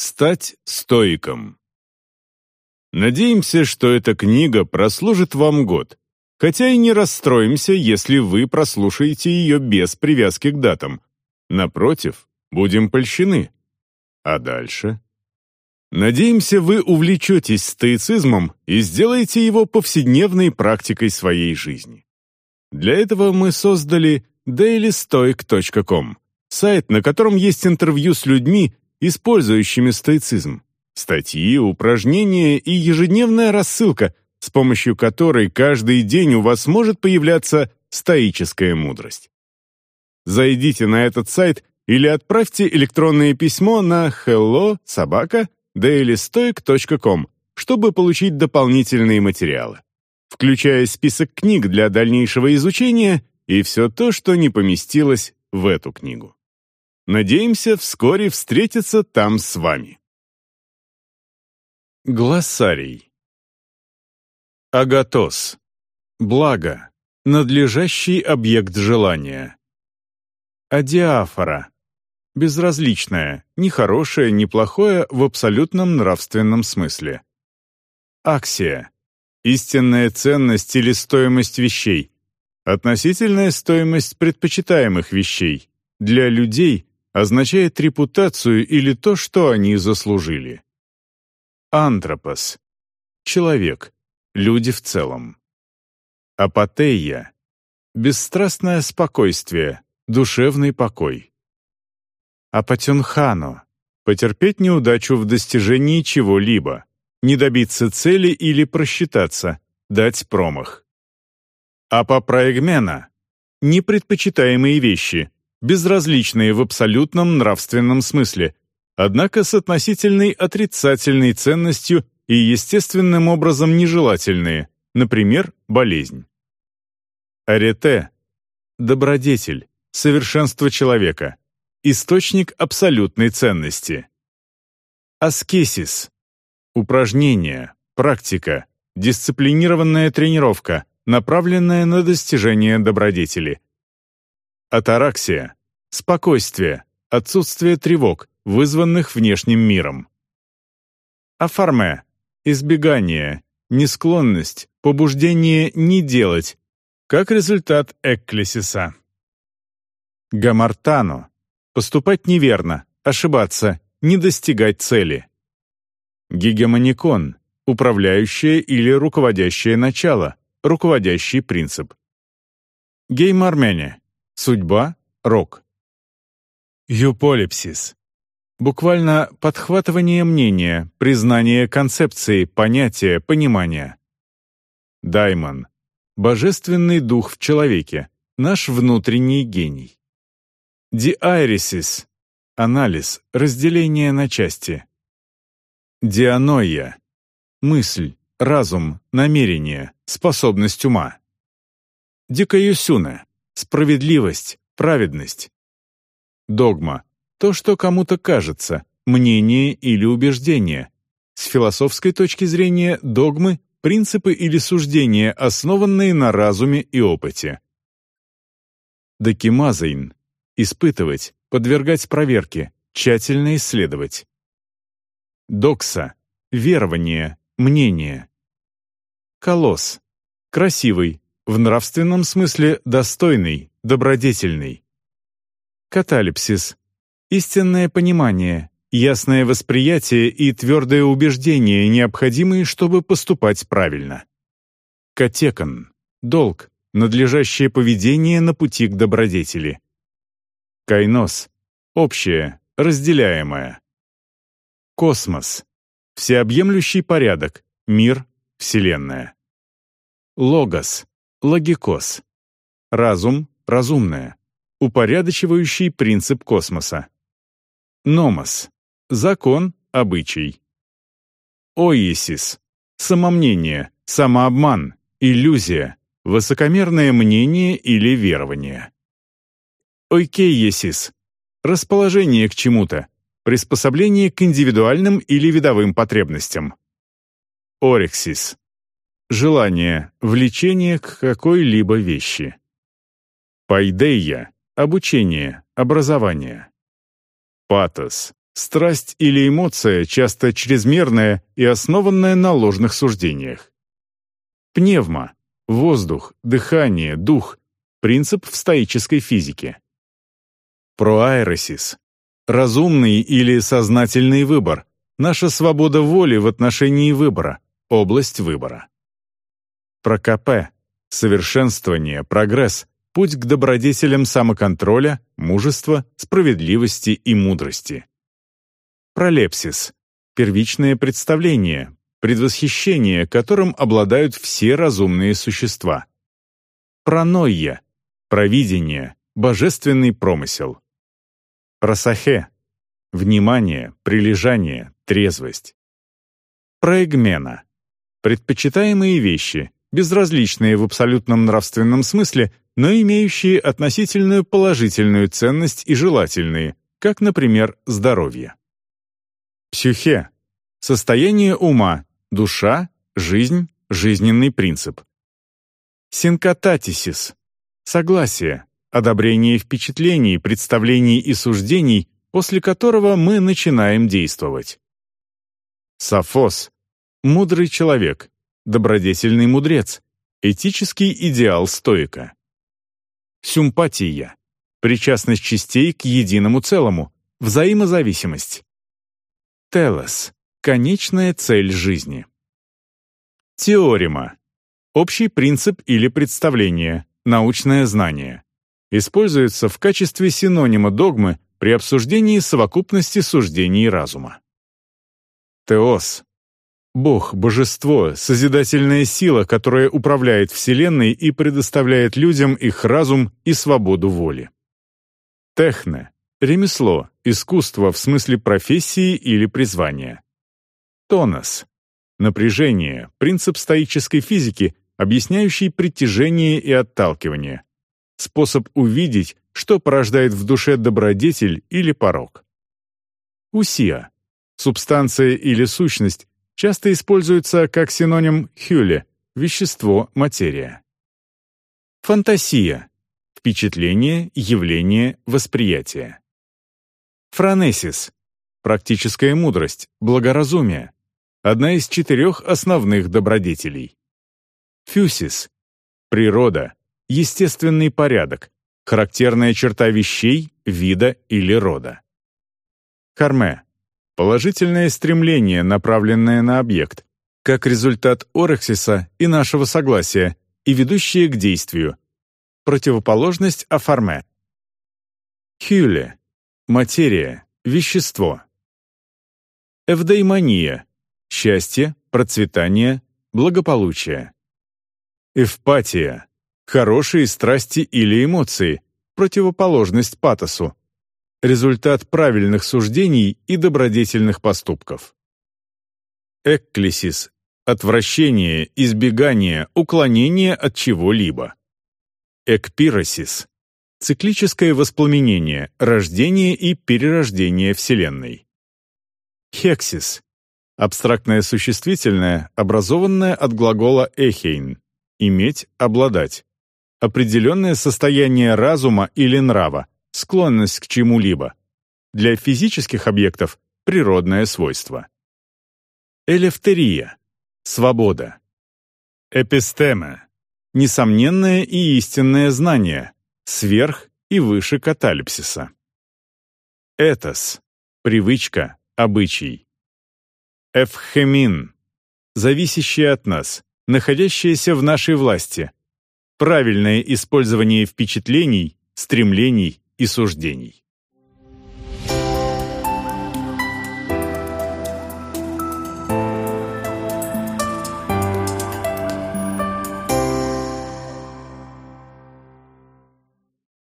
Стать стоиком. Надеемся, что эта книга прослужит вам год, хотя и не расстроимся, если вы прослушаете ее без привязки к датам. Напротив, будем польщены. А дальше? Надеемся, вы увлечетесь стоицизмом и сделаете его повседневной практикой своей жизни. Для этого мы создали dailystoic.com, сайт, на котором есть интервью с людьми, использующими стоицизм, статьи, упражнения и ежедневная рассылка, с помощью которой каждый день у вас может появляться стоическая мудрость. Зайдите на этот сайт или отправьте электронное письмо на hello собака dailystoic.com, чтобы получить дополнительные материалы, включая список книг для дальнейшего изучения и все то, что не поместилось в эту книгу. Надеемся вскоре встретиться там с вами. Глоссарий. Агатос. Благо. Надлежащий объект желания. Адиафора. Безразличное, ни хорошее, ни плохое в абсолютном нравственном смысле. Аксия. Истинная ценность или стоимость вещей. Относительная стоимость предпочитаемых вещей. Для людей означает репутацию или то, что они заслужили. Антропос. Человек. Люди в целом. Апатея. Бесстрастное спокойствие, душевный покой. Апатюнхану. Потерпеть неудачу в достижении чего-либо. Не добиться цели или просчитаться, дать промах. Апопроэгмена. Непредпочитаемые вещи, безразличные в абсолютном нравственном смысле, однако с относительной отрицательной ценностью и естественным образом нежелательные, например, болезнь. Арете – добродетель, совершенство человека, источник абсолютной ценности. Аскесис – упражнение, практика, дисциплинированная тренировка, направленная на достижение добродетели – Атараксия – спокойствие, отсутствие тревог, вызванных внешним миром. Афарме – избегание, несклонность, побуждение не делать, как результат экклесиса. Гамартано – поступать неверно, ошибаться, не достигать цели. Гегемоникон – управляющее или руководящее начало, руководящий принцип. Геймармене Судьба — рок. Юполипсис. Буквально подхватывание мнения, признание концепции, понятия, понимания. Даймон. Божественный дух в человеке, наш внутренний гений. Диайрисис. Анализ, разделение на части. Дианоия. Мысль, разум, намерение, способность ума. Дикаюсюна справедливость, праведность. Догма — то, что кому-то кажется, мнение или убеждение. С философской точки зрения догмы — принципы или суждения, основанные на разуме и опыте. Докимазейн — испытывать, подвергать проверке, тщательно исследовать. Докса — верование, мнение. Калос — красивый, в нравственном смысле достойный, добродетельный. Каталепсис. Истинное понимание, ясное восприятие и твердое убеждение, необходимые, чтобы поступать правильно. Катекон. Долг, надлежащее поведение на пути к добродетели. Койнос. Общее, разделяемое. Космос. Всеобъемлющий порядок, мир, Вселенная. Логос. Логикос. Разум, разумное. Упорядочивающий принцип космоса. Номос. Закон, обычай. Оисис. Самомнение, самообман, иллюзия, высокомерное мнение или верование. Ойкейесис. Расположение к чему-то, приспособление к индивидуальным или видовым потребностям. Орексис Желание, влечение к какой-либо вещи. Пайдея — обучение, образование. Патос — страсть или эмоция, часто чрезмерная и основанная на ложных суждениях. Пневма — воздух, дыхание, дух — принцип в стоической физике. Проаэросис — разумный или сознательный выбор, наша свобода воли в отношении выбора, область выбора. Прокопе — совершенствование, прогресс, путь к добродетелям самоконтроля, мужества, справедливости и мудрости. Пролепсис — первичное представление, предвосхищение, которым обладают все разумные существа. Пронойя — провидение, божественный промысел. Просахе — внимание, прилежание, трезвость. Проэгмена — предпочитаемые вещи, безразличные в абсолютном нравственном смысле, но имеющие относительную положительную ценность и желательные, как, например, здоровье. Псюхе — состояние ума, душа, жизнь, жизненный принцип. Синкататисис — согласие, одобрение впечатлений, представлений и суждений, после которого мы начинаем действовать. Сафос — мудрый человек, добродетельный мудрец, этический идеал стоика. Сюмпатия — причастность частей к единому целому, взаимозависимость. Телос — конечная цель жизни. Теорема — общий принцип или представление, научное знание. Используется в качестве синонима догмы при обсуждении совокупности суждений разума. Теос — Бог, божество, созидательная сила, которая управляет Вселенной и предоставляет людям их разум и свободу воли. Техне Ремесло, искусство в смысле профессии или призвания. Тонос. Напряжение, принцип стоической физики, объясняющий притяжение и отталкивание. Способ увидеть, что порождает в душе добродетель или порог. Усия. Субстанция или сущность часто используется как синоним хюле – вещество, материя. Фантасия. Впечатление, явление, восприятие. Франесис — практическая мудрость, благоразумие, одна из четырех основных добродетелей. Фюсис — природа, естественный порядок, характерная черта вещей, вида или рода. Карме — положительное стремление, направленное на объект, как результат орексиса и нашего согласия, и ведущее к действию. Противоположность афарме. Хюле Материя, вещество. Эвдаймония – счастье, процветание, благополучие. Эвпатия – хорошие страсти или эмоции, противоположность патосу. Результат правильных суждений и добродетельных поступков. Экклесис – отвращение, избегание, уклонение от чего-либо. Экпиросис Циклическое воспламенение, рождение и перерождение Вселенной. Хексис. Абстрактное существительное, образованное от глагола «эхейн» — иметь, обладать. Определенное состояние разума или нрава, склонность к чему-либо. Для физических объектов — природное свойство. Элефтерия. Свобода. Эпистема. Несомненное и истинное знание, сверх и выше каталипсиса. Этос — привычка, обычай. Эфхемин — зависящее от нас, находящееся в нашей власти. Правильное использование впечатлений, стремлений и суждений.